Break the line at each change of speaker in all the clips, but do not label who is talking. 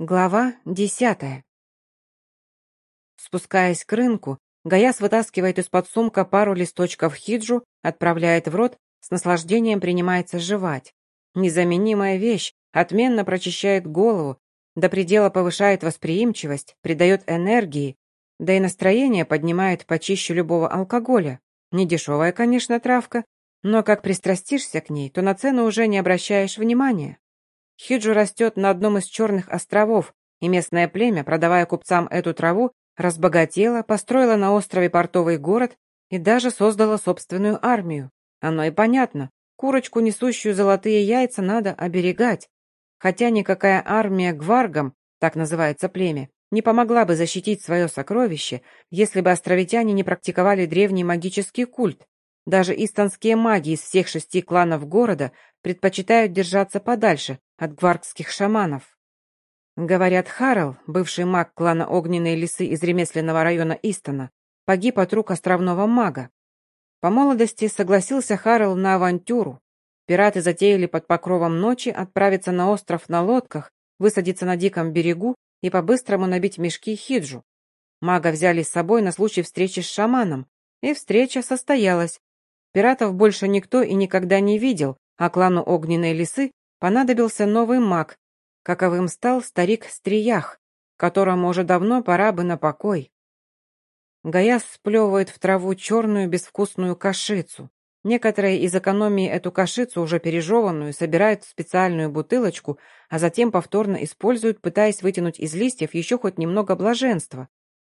Глава десятая. Спускаясь к рынку, Гаяс вытаскивает из-под сумка пару листочков хиджу, отправляет в рот, с наслаждением принимается жевать. Незаменимая вещь, отменно прочищает голову, до предела повышает восприимчивость, придает энергии, да и настроение поднимает почище любого алкоголя. Недешевая, конечно, травка, но как пристрастишься к ней, то на цену уже не обращаешь внимания. Хиджу растет на одном из черных островов, и местное племя, продавая купцам эту траву, разбогатело, построило на острове портовый город и даже создало собственную армию. Оно и понятно. Курочку, несущую золотые яйца, надо оберегать. Хотя никакая армия гваргам, так называется племя, не помогла бы защитить свое сокровище, если бы островитяне не практиковали древний магический культ. Даже истанские маги из всех шести кланов города предпочитают держаться подальше от гвардских шаманов. Говорят, Харл, бывший маг клана Огненные лисы из ремесленного района Истона, погиб от рук островного мага. По молодости согласился Харл на авантюру. Пираты затеяли под покровом ночи отправиться на остров на лодках, высадиться на диком берегу и по-быстрому набить мешки хиджу. Мага взяли с собой на случай встречи с шаманом, и встреча состоялась. Пиратов больше никто и никогда не видел, а клану Огненной лисы понадобился новый маг, каковым стал старик Стриях, которому уже давно пора бы на покой. Гаяс сплевывает в траву черную безвкусную кашицу. Некоторые из экономии эту кашицу, уже пережеванную, собирают в специальную бутылочку, а затем повторно используют, пытаясь вытянуть из листьев еще хоть немного блаженства.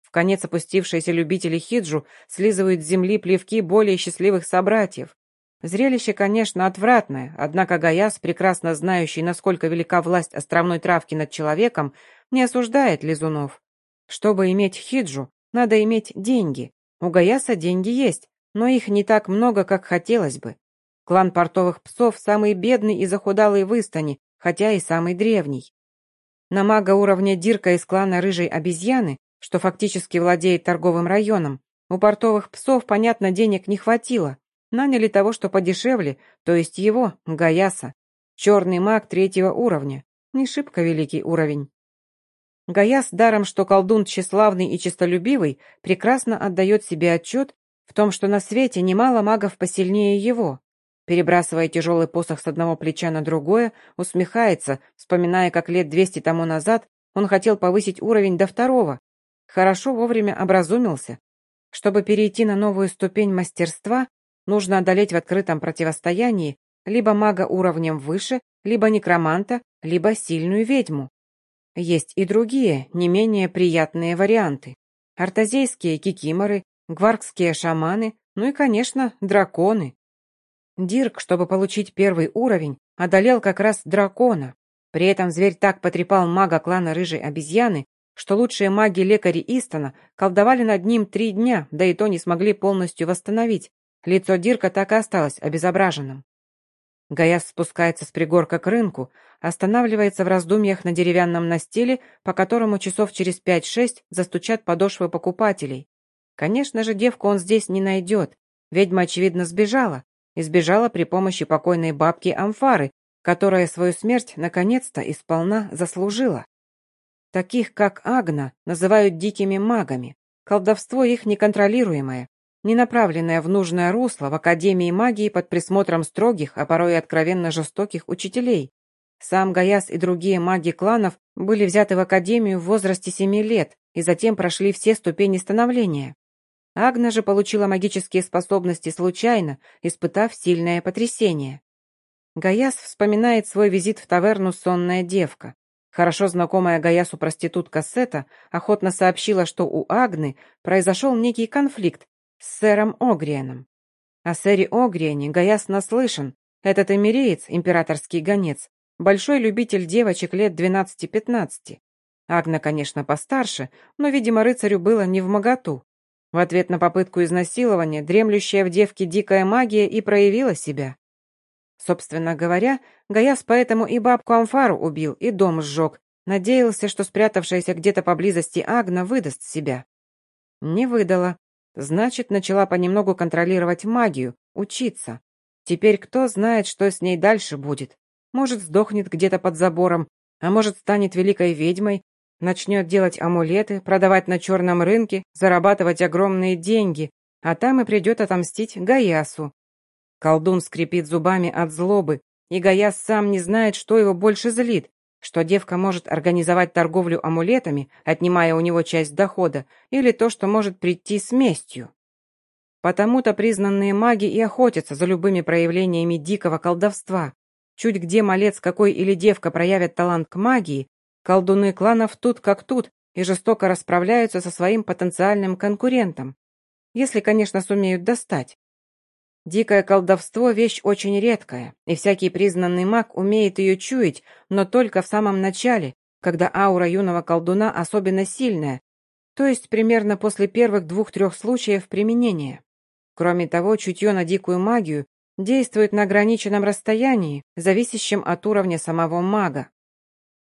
В конец опустившиеся любители хиджу слизывают с земли плевки более счастливых собратьев. Зрелище, конечно, отвратное, однако Гаяс, прекрасно знающий, насколько велика власть островной травки над человеком, не осуждает лизунов. Чтобы иметь хиджу, надо иметь деньги. У Гаяса деньги есть, но их не так много, как хотелось бы. Клан портовых псов самый бедный и захудалый в Истане, хотя и самый древний. На мага уровня Дирка из клана Рыжей Обезьяны, что фактически владеет торговым районом, у портовых псов, понятно, денег не хватило, Наняли того, что подешевле, то есть его, Гаяса. Черный маг третьего уровня. Не шибко великий уровень. Гаяс, даром что колдун тщеславный и честолюбивый, прекрасно отдает себе отчет в том, что на свете немало магов посильнее его. Перебрасывая тяжелый посох с одного плеча на другое, усмехается, вспоминая, как лет двести тому назад он хотел повысить уровень до второго. Хорошо вовремя образумился. Чтобы перейти на новую ступень мастерства, Нужно одолеть в открытом противостоянии либо мага уровнем выше, либо некроманта, либо сильную ведьму. Есть и другие, не менее приятные варианты. Артазейские кикиморы, гваркские шаманы, ну и, конечно, драконы. Дирк, чтобы получить первый уровень, одолел как раз дракона. При этом зверь так потрепал мага клана Рыжей Обезьяны, что лучшие маги-лекари Истона колдовали над ним три дня, да и то не смогли полностью восстановить, Лицо Дирка так и осталось обезображенным. Гаяс спускается с пригорка к рынку, останавливается в раздумьях на деревянном настиле, по которому часов через пять-шесть застучат подошвы покупателей. Конечно же, девку он здесь не найдет. Ведьма, очевидно, сбежала. И сбежала при помощи покойной бабки Амфары, которая свою смерть наконец-то и сполна заслужила. Таких, как Агна, называют дикими магами. Колдовство их неконтролируемое, не направленная в нужное русло в Академии магии под присмотром строгих, а порой и откровенно жестоких учителей. Сам Гаяс и другие маги кланов были взяты в Академию в возрасте семи лет и затем прошли все ступени становления. Агна же получила магические способности случайно, испытав сильное потрясение. Гаяс вспоминает свой визит в таверну «Сонная девка». Хорошо знакомая Гаясу проститутка Сета охотно сообщила, что у Агны произошел некий конфликт с сэром Огриеном. О сэре Огриене Гаяс наслышан. Этот эмиреец, императорский гонец, большой любитель девочек лет 12-15. Агна, конечно, постарше, но, видимо, рыцарю было не в моготу. В ответ на попытку изнасилования дремлющая в девке дикая магия и проявила себя. Собственно говоря, Гаяс поэтому и бабку Амфару убил, и дом сжег. Надеялся, что спрятавшаяся где-то поблизости Агна выдаст себя. Не выдала. Значит, начала понемногу контролировать магию, учиться. Теперь кто знает, что с ней дальше будет. Может, сдохнет где-то под забором, А может, станет великой ведьмой, начнет делать амулеты, продавать на черном рынке, зарабатывать огромные деньги, а там и придет отомстить Гаясу. Колдун скрипит зубами от злобы, и Гаяс сам не знает, что его больше злит, что девка может организовать торговлю амулетами, отнимая у него часть дохода, или то, что может прийти с местью. Потому-то признанные маги и охотятся за любыми проявлениями дикого колдовства. Чуть где малец какой или девка проявят талант к магии, колдуны кланов тут как тут и жестоко расправляются со своим потенциальным конкурентом. Если, конечно, сумеют достать. Дикое колдовство – вещь очень редкая, и всякий признанный маг умеет ее чуять, но только в самом начале, когда аура юного колдуна особенно сильная, то есть примерно после первых двух-трех случаев применения. Кроме того, чутье на дикую магию действует на ограниченном расстоянии, зависящем от уровня самого мага.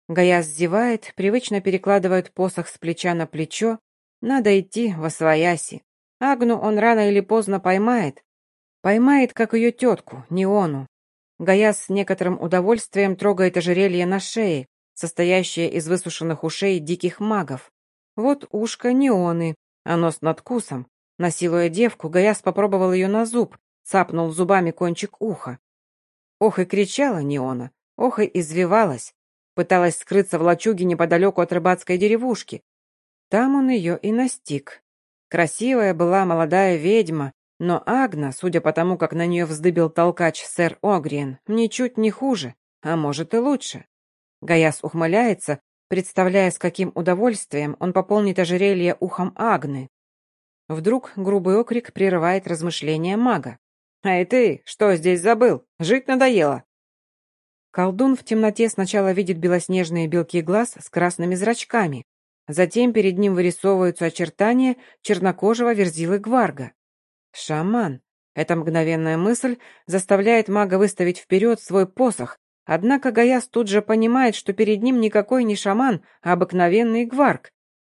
Гаяс зевает, привычно перекладывает посох с плеча на плечо. Надо идти во свояси. Агну он рано или поздно поймает. Поймает, как ее тетку, Неону. Гаяс с некоторым удовольствием трогает ожерелье на шее, состоящее из высушенных ушей диких магов. Вот ушко Неоны, а нос над кусом, Насилуя девку, Гаяс попробовал ее на зуб, цапнул зубами кончик уха. Ох и кричала Неона, ох и извивалась. Пыталась скрыться в лачуге неподалеку от рыбацкой деревушки. Там он ее и настиг. Красивая была молодая ведьма, но Агна, судя по тому, как на нее вздыбил толкач сэр Огриен, ничуть не хуже, а может и лучше. Гаяс ухмыляется, представляя, с каким удовольствием он пополнит ожерелье ухом Агны. Вдруг грубый окрик прерывает размышления мага. «Эй ты, что здесь забыл? Жить надоело!» Колдун в темноте сначала видит белоснежные белки глаз с красными зрачками. Затем перед ним вырисовываются очертания чернокожего верзилы Гварга. Шаман. Эта мгновенная мысль заставляет мага выставить вперед свой посох, однако Гаяс тут же понимает, что перед ним никакой не шаман, а обыкновенный Гварг,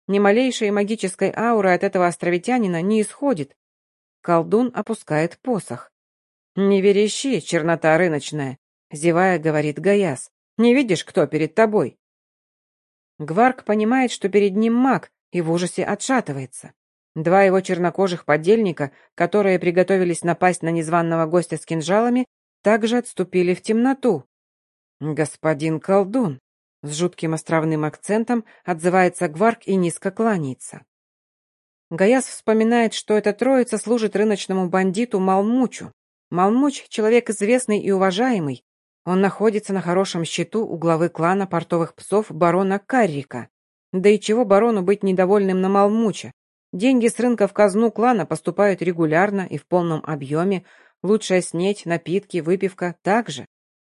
ни малейшей магической ауры от этого островитянина не исходит. Колдун опускает посох. «Не верещи, чернота рыночная», — зевая, говорит Гаяс. «Не видишь, кто перед тобой?» Гварк понимает, что перед ним маг, и в ужасе отшатывается. Два его чернокожих подельника, которые приготовились напасть на незваного гостя с кинжалами, также отступили в темноту. «Господин колдун», с жутким островным акцентом отзывается Гварк и низко кланяется. Гаяс вспоминает, что эта троица служит рыночному бандиту Малмучу. Малмуч — человек известный и уважаемый. Он находится на хорошем счету у главы клана портовых псов барона Каррика. Да и чего барону быть недовольным на Малмуча? Деньги с рынка в казну клана поступают регулярно и в полном объеме. Лучшая снеть, напитки, выпивка также.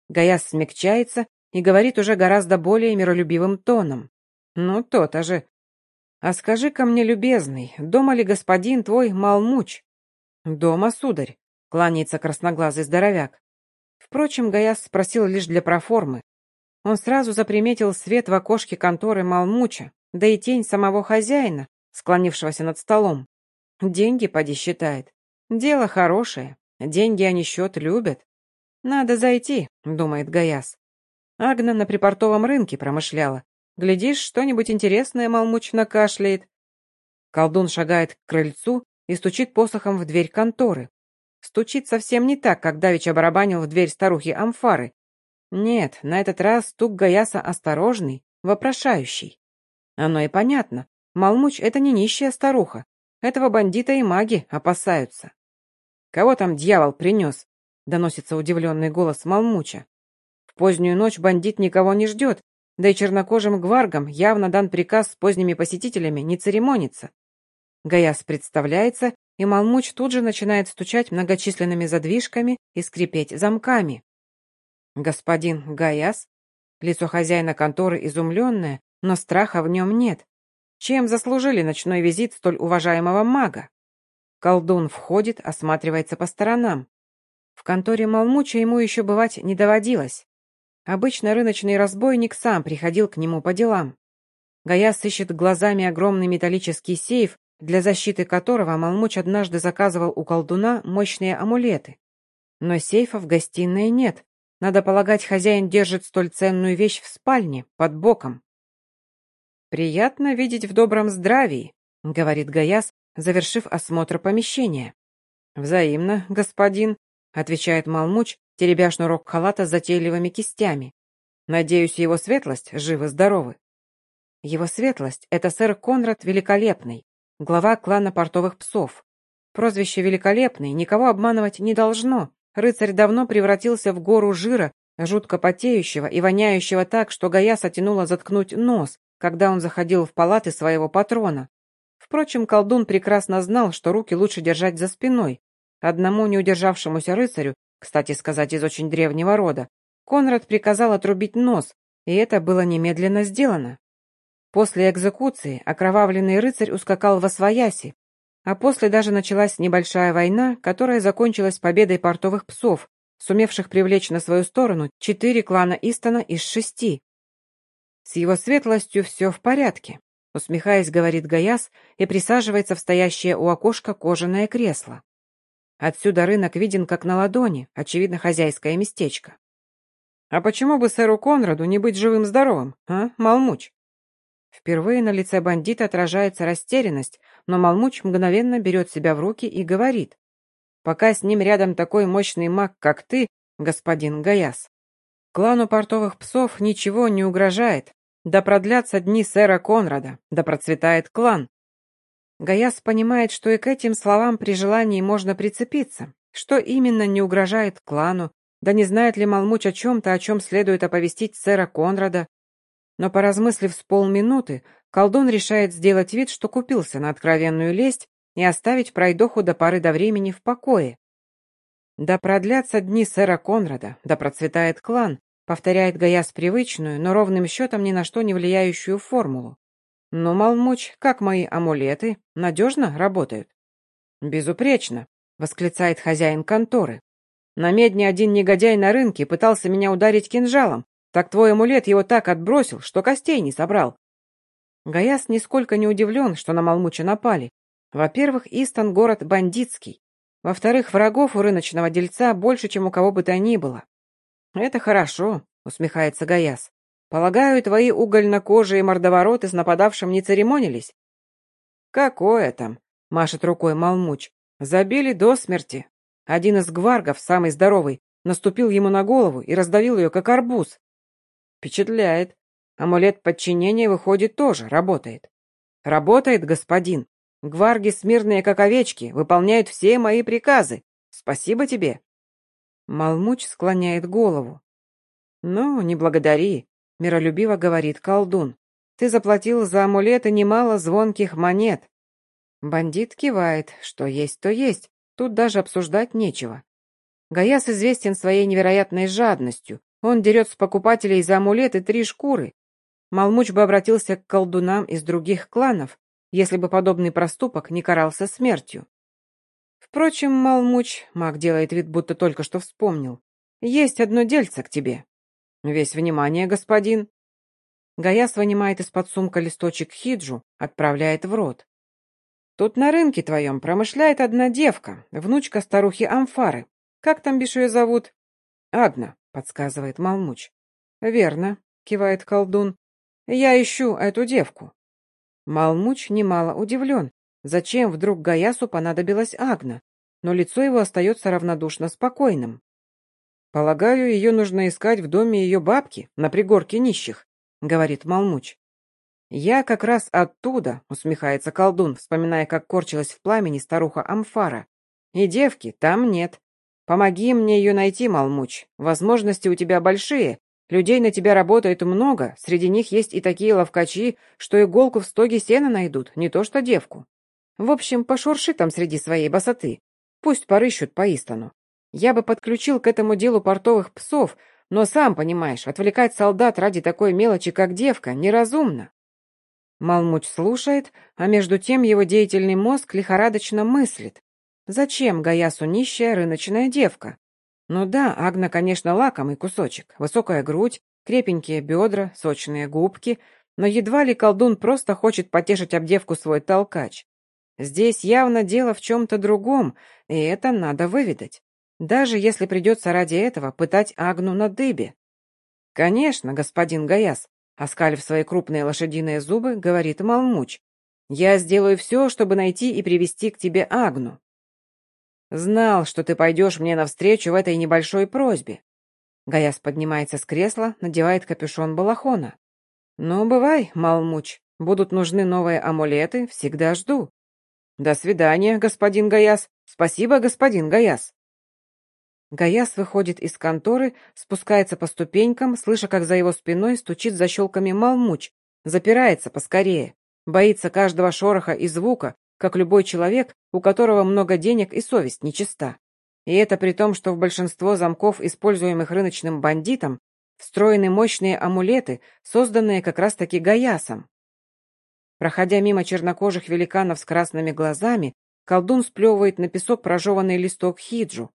Гаяс смягчается и говорит уже гораздо более миролюбивым тоном. «Ну, то-то же. А скажи-ка мне, любезный, дома ли господин твой Малмуч?» «Дома, сударь», — кланяется красноглазый здоровяк. Впрочем, Гаяс спросил лишь для проформы. Он сразу заприметил свет в окошке конторы Малмуча, да и тень самого хозяина, склонившегося над столом. Деньги, поди, считает. Дело хорошее. Деньги они счет любят. «Надо зайти», — думает Гаяс. Агна на припортовом рынке промышляла. Глядишь, что-нибудь интересное молмучно кашляет. Колдун шагает к крыльцу и стучит посохом в дверь конторы. Стучит совсем не так, как давеча барабанил в дверь старухи Амфары. Нет, на этот раз стук Гаяса осторожный, вопрошающий. Оно и понятно. Малмуч — это не нищая старуха. Этого бандита и маги опасаются. «Кого там дьявол принес?» — доносится удивленный голос Малмуча позднюю ночь бандит никого не ждет, да и чернокожим гваргам явно дан приказ с поздними посетителями не церемониться. Гаяс представляется, и Малмуч тут же начинает стучать многочисленными задвижками и скрипеть замками. «Господин Гаяс?» Лицо хозяина конторы изумленное, но страха в нем нет. Чем заслужили ночной визит столь уважаемого мага? Колдун входит, осматривается по сторонам. В конторе Малмуча ему еще бывать не доводилось. Обычно рыночный разбойник сам приходил к нему по делам. Гаяс ищет глазами огромный металлический сейф, для защиты которого Малмуч однажды заказывал у колдуна мощные амулеты. Но сейфа в гостиной нет, Надо полагать, хозяин держит столь ценную вещь в спальне, под боком. «Приятно видеть в добром здравии», — говорит Гаяс, завершив осмотр помещения. «Взаимно, господин», — отвечает Малмуч, теребя шнурок халата с затейливыми кистями. «Надеюсь, его светлость живы-здоровы». Его светлость — это сэр Конрад Великолепный, глава клана портовых псов. Прозвище «Великолепный» никого обманывать не должно. Рыцарь давно превратился в гору жира, жутко потеющего и воняющего так, что Гаяса тянуло заткнуть нос, когда он заходил в палаты своего патрона. Впрочем, колдун прекрасно знал, что руки лучше держать за спиной. Одному неудержавшемуся рыцарю, кстати сказать, из очень древнего рода, Конрад приказал отрубить нос, и это было немедленно сделано. После экзекуции окровавленный рыцарь ускакал во свояси, а после даже началась небольшая война, которая закончилась победой портовых псов, сумевших привлечь на свою сторону четыре клана Истона из шести. С его светлостью все в порядке, усмехаясь, говорит Гаяс и присаживается в стоящее у окошка кожаное кресло. Отсюда рынок виден как на ладони, очевидно, хозяйское местечко. А почему бы сэру Конраду не быть живым-здоровым, а, Малмуч? Впервые на лице бандита отражается растерянность, но Малмуч мгновенно берет себя в руки и говорит. Пока с ним рядом такой мощный маг, как ты, господин Гаяс. Клану портовых псов ничего не угрожает, да продлятся дни сэра Конрада, да процветает клан. Гаяс понимает, что и к этим словам при желании можно прицепиться. Что именно не угрожает клану, да не знает ли Малмуч о чем-то, о чем следует оповестить сэра Конрада. Но поразмыслив с полминуты, колдун решает сделать вид, что купился на откровенную лесть и оставить пройдоху до поры до времени в покое. Да продлятся дни сэра Конрада, да процветает клан, Повторяет Гаяс привычную, но ровным счетом ни на что не влияющую формулу. «Ну, Малмуч, как мои амулеты? Надежно работают?» «Безупречно», — восклицает хозяин конторы. «На медне один негодяй на рынке пытался меня ударить кинжалом. Так твой амулет его так отбросил, что костей не собрал». Гаяс нисколько не удивлен, что на Малмуча напали. Во-первых, Истон — город бандитский. Во-вторых, врагов у рыночного дельца больше, чем у кого бы то ни было. «Это хорошо», — усмехается Гаяс. «Полагаю, твои угольно-кожие мордовороты с нападавшим не церемонились?» «Какое там?» — машет рукой Малмуч. «Забили до смерти. Один из гваргов, самый здоровый, наступил ему на голову и раздавил ее, как арбуз. Впечатляет. Амулет подчинения, выходит, тоже работает. Работает, господин. Гварги смирные, как овечки, выполняют все мои приказы. Спасибо тебе. Малмуч склоняет голову. «Ну, не благодари», — миролюбиво говорит колдун. «Ты заплатил за амулеты немало звонких монет». Бандит кивает, что есть, то есть, тут даже обсуждать нечего. Гаяс известен своей невероятной жадностью. Он дерет с покупателей за амулеты три шкуры. Малмуч бы обратился к колдунам из других кланов, если бы подобный проступок не карался смертью. Впрочем, Малмуч, маг делает вид, будто только что вспомнил. Есть одно дельце к тебе. Весь внимание, господин. Гаяс вынимает из-под сумка листочек хиджу, отправляет в рот. Тут на рынке твоем промышляет одна девка, внучка старухи Амфары. Как там бишь ее зовут? Агна, подсказывает Малмуч. Верно, кивает колдун. Я ищу эту девку. Малмуч немало удивлен. Зачем вдруг Гаясу понадобилась Агна? Но лицо его остается равнодушно спокойным. «Полагаю, ее нужно искать в доме ее бабки, на пригорке нищих», — говорит Малмуч. «Я как раз оттуда», — усмехается колдун, вспоминая, как корчилась в пламени старуха Амфара. «И девки там нет. Помоги мне ее найти, Малмуч. Возможности у тебя большие. Людей на тебя работает много, среди них есть и такие ловкачи, что иголку в стоге сена найдут, не то что девку. В общем, пошурши там среди своей босоты. Пусть порыщут по Истону. Я бы подключил к этому делу портовых псов, но сам понимаешь, отвлекать солдат ради такой мелочи, как девка, неразумно. Малмуч слушает, а между тем его деятельный мозг лихорадочно мыслит. Зачем Гаясу нищая рыночная девка? Ну да, Агна, конечно, лакомый кусочек. Высокая грудь, крепенькие бедра, сочные губки, но едва ли колдун просто хочет потешить об девку свой толкач. Здесь явно дело в чем-то другом, и это надо выведать. даже если придется ради этого пытать Агну на дыбе. «Конечно, господин Гаяс», — оскалив свои крупные лошадиные зубы, говорит Малмуч. «Я сделаю все, чтобы найти и привести к тебе Агну». «Знал, что ты пойдешь мне навстречу в этой небольшой просьбе». Гаяс поднимается с кресла, надевает капюшон балахона. «Ну, бывай, Малмуч, будут нужны новые амулеты, всегда жду». «До свидания, господин Гаяс. Спасибо, господин Гаяс». Гаяс выходит из конторы, спускается по ступенькам, слыша, как за его спиной стучит защелками Малмуч, запирается поскорее, боится каждого шороха и звука, как любой человек, у которого много денег и совесть нечиста. И это при том, что в большинство замков, используемых рыночным бандитом, встроены мощные амулеты, созданные как раз-таки Гаясом. Проходя мимо чернокожих великанов с красными глазами, колдун сплевывает на песок прожеванный листок хиджу,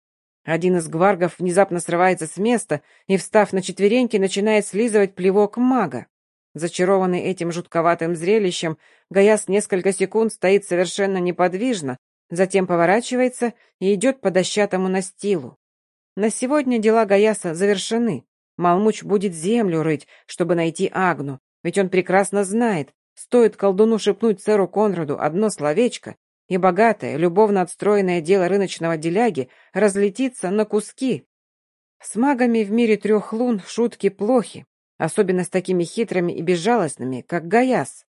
один из гваргов внезапно срывается с места и, встав на четвереньки, начинает слизывать плевок мага. Зачарованный этим жутковатым зрелищем, Гаяс несколько секунд стоит совершенно неподвижно, затем поворачивается и идет по дощатому настилу. На сегодня дела Гаяса завершены. Малмуч будет землю рыть, чтобы найти Агну, ведь он прекрасно знает, стоит колдуну шепнуть сэру Конраду одно словечко, и богатое, любовно отстроенное дело рыночного деляги разлетится на куски. С магами в мире трех лун шутки плохи, особенно с такими хитрыми и безжалостными, как Гаяс.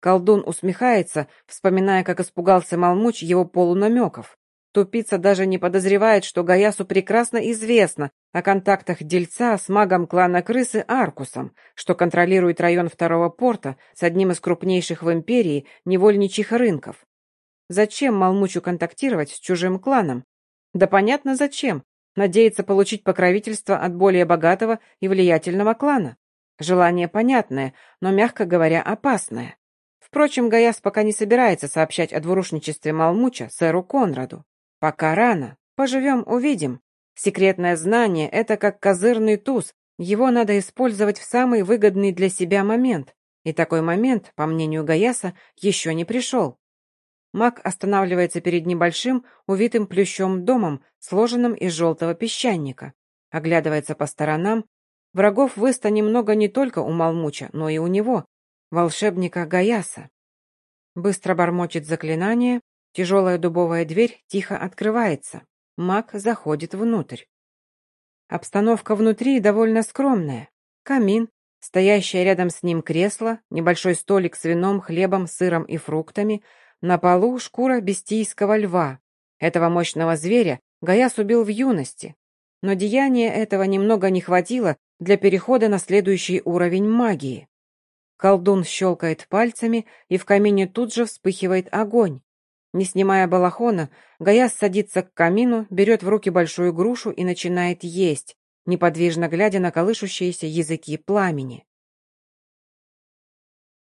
Колдун усмехается, вспоминая, как испугался Малмуч его полунамеков. Тупица даже не подозревает, что Гаясу прекрасно известно о контактах дельца с магом клана Крысы Аркусом, что контролирует район второго порта с одним из крупнейших в империи невольничьих рынков. Зачем Малмучу контактировать с чужим кланом? Да понятно зачем. Надеется получить покровительство от более богатого и влиятельного клана. Желание понятное, но, мягко говоря, опасное. Впрочем, Гаяс пока не собирается сообщать о двурушничестве Малмуча сэру Конраду. Пока рано. Поживем, увидим. Секретное знание — это как козырный туз. Его надо использовать в самый выгодный для себя момент. И такой момент, по мнению Гаяса, еще не пришел. Маг останавливается перед небольшим, увитым плющом домом, сложенным из желтого песчаника. Оглядывается по сторонам. Врагов выста немного не только у Малмуча, но и у него, волшебника Гаяса. Быстро бормочет заклинание, тяжелая дубовая дверь тихо открывается. Маг заходит внутрь. Обстановка внутри довольно скромная. Камин, стоящее рядом с ним кресло, небольшой столик с вином, хлебом, сыром и фруктами — на полу шкура бестийского льва. Этого мощного зверя Гаяс убил в юности, но деяния этого немного не хватило для перехода на следующий уровень магии. Колдун щелкает пальцами, и в камине тут же вспыхивает огонь. Не снимая балахона, Гаяс садится к камину, берет в руки большую грушу и начинает есть, неподвижно глядя на колышущиеся языки пламени.